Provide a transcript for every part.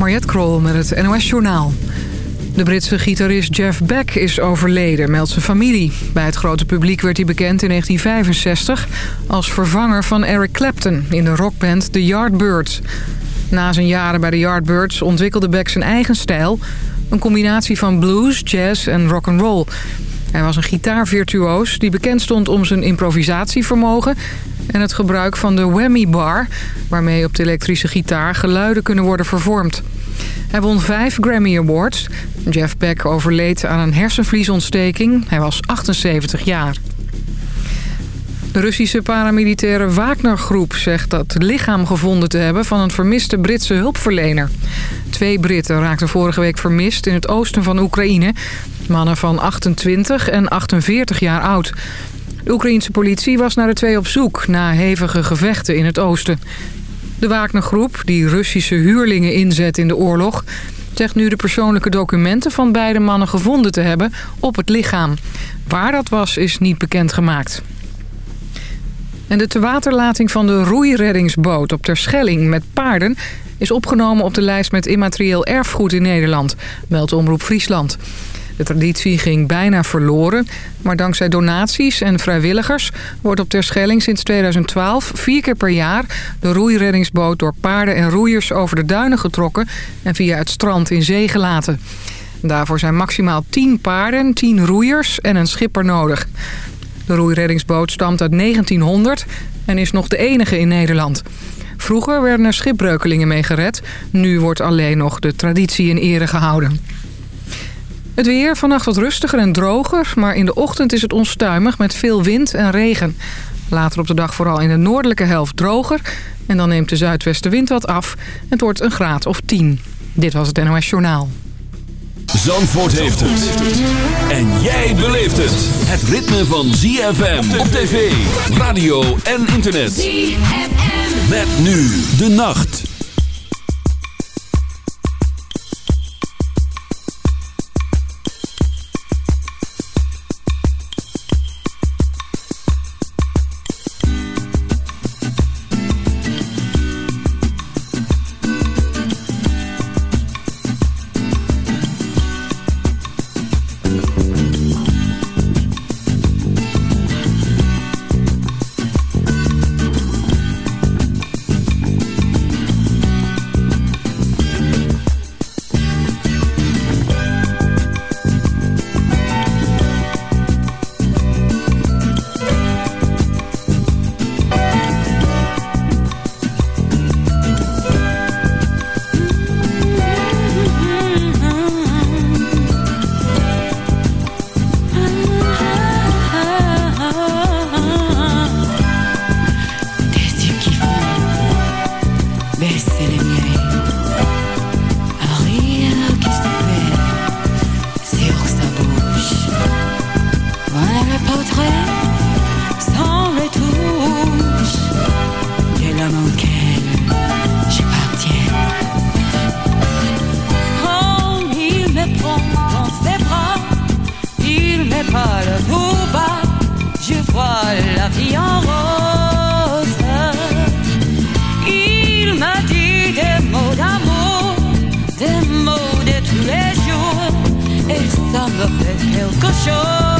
Mariette Krol met het NOS Journaal. De Britse gitarist Jeff Beck is overleden, meldt zijn familie. Bij het grote publiek werd hij bekend in 1965... als vervanger van Eric Clapton in de rockband The Yardbirds. Na zijn jaren bij de Yardbirds ontwikkelde Beck zijn eigen stijl... een combinatie van blues, jazz en rock'n'roll... Hij was een gitaarvirtuoos die bekend stond om zijn improvisatievermogen... en het gebruik van de whammy bar... waarmee op de elektrische gitaar geluiden kunnen worden vervormd. Hij won vijf Grammy Awards. Jeff Beck overleed aan een hersenvliesontsteking. Hij was 78 jaar. De Russische paramilitaire Wagner-groep zegt dat lichaam gevonden te hebben... van een vermiste Britse hulpverlener. Twee Britten raakten vorige week vermist in het oosten van Oekraïne. Mannen van 28 en 48 jaar oud. De Oekraïense politie was naar de twee op zoek... na hevige gevechten in het oosten. De Wagner-groep, die Russische huurlingen inzet in de oorlog... zegt nu de persoonlijke documenten van beide mannen gevonden te hebben op het lichaam. Waar dat was, is niet bekendgemaakt. En de tewaterlating van de roeireddingsboot op Terschelling met paarden... is opgenomen op de lijst met immaterieel erfgoed in Nederland, meldt Omroep Friesland. De traditie ging bijna verloren, maar dankzij donaties en vrijwilligers... wordt op Terschelling sinds 2012 vier keer per jaar de roeireddingsboot... door paarden en roeiers over de duinen getrokken en via het strand in zee gelaten. Daarvoor zijn maximaal 10 paarden, 10 roeiers en een schipper nodig. De roeireddingsboot stamt uit 1900 en is nog de enige in Nederland. Vroeger werden er schipbreukelingen mee gered. Nu wordt alleen nog de traditie in ere gehouden. Het weer vannacht wat rustiger en droger, maar in de ochtend is het onstuimig met veel wind en regen. Later op de dag vooral in de noordelijke helft droger en dan neemt de zuidwestenwind wat af. Het wordt een graad of 10. Dit was het NOS Journaal. Zandvoort heeft het. En jij beleeft het. Het ritme van ZFM op tv, radio en internet. ZFM. Met nu de nacht. Quelque chose.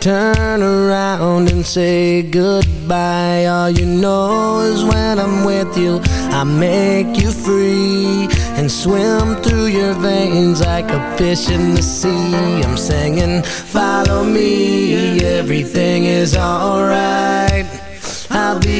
turn around and say goodbye. All you know is when I'm with you I make you free And swim through your veins like a fish in the sea. I'm singing, follow me Everything is alright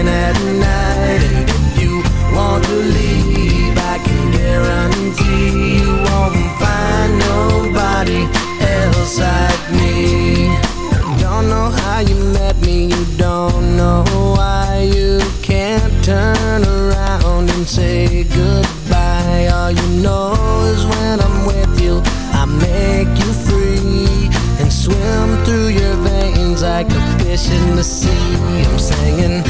in at night. And if you want to leave I can guarantee You won't find nobody else like me. Don't know how you met me You don't know why. You can't turn around and say goodbye. All you know is when I'm with you I make you free And swim through your veins like a fish in the sea. I'm singing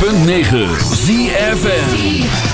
106.9 ZFN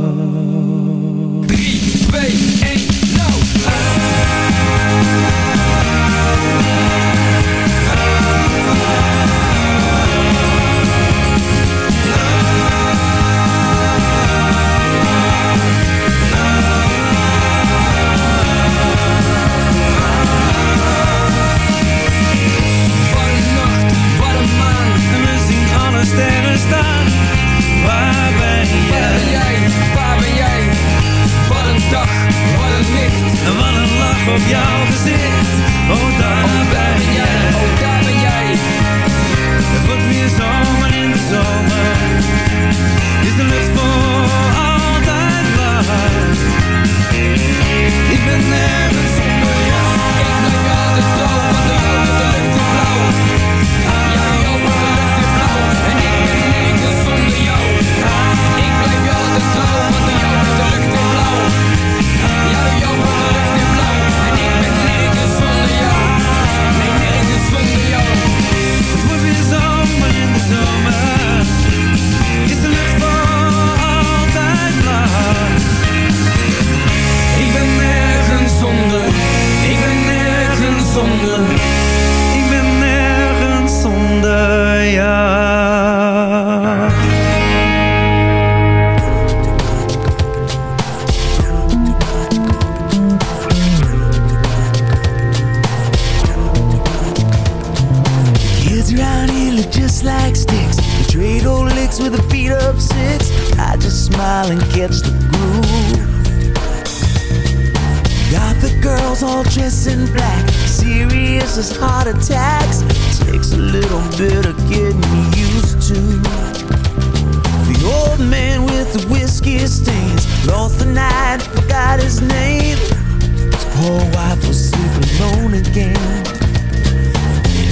Stains lost the night, forgot his name. His poor wife was sleeping alone again.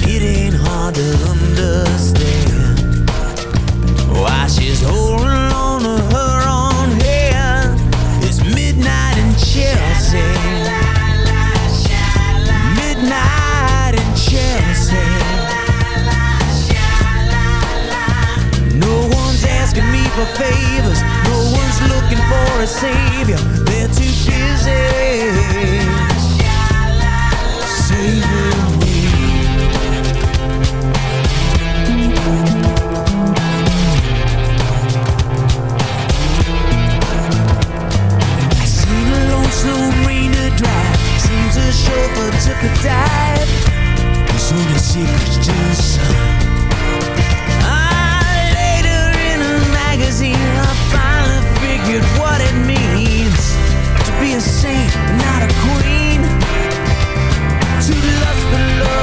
It ain't hard to understand why she's holding on to her own hand. It's midnight in Chelsea. Midnight in Chelsea. No one's asking me for favors looking for a savior, they're too busy saving me. I seen a lone submariner drive, seems a chauffeur took a dive. There's only secrets to some.